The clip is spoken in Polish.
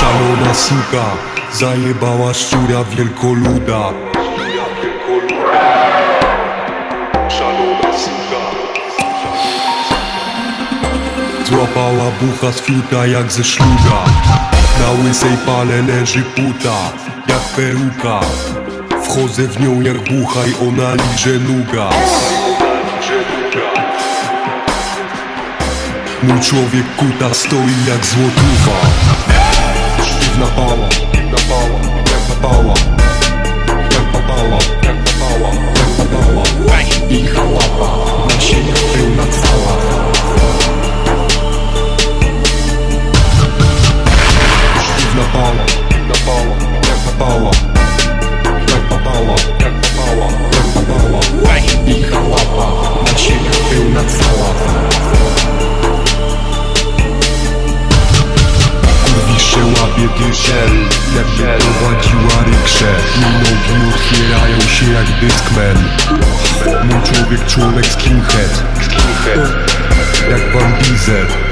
Szalona suka Zajebała szczura wielkoluda Złapała bucha z fiuta jak ze szluga Na łysej pale leży puta Jak peruka. Wchodzę w nią jak bucha i ona liże nuga. Mój człowiek kuta stoi jak złotucha Sztywna pała, pała, jak papała Jak Jakby prowadziła ryksze Jej nogi otwierają się jak Discman Mój człowiek członek skinhead. Jak Van Diesel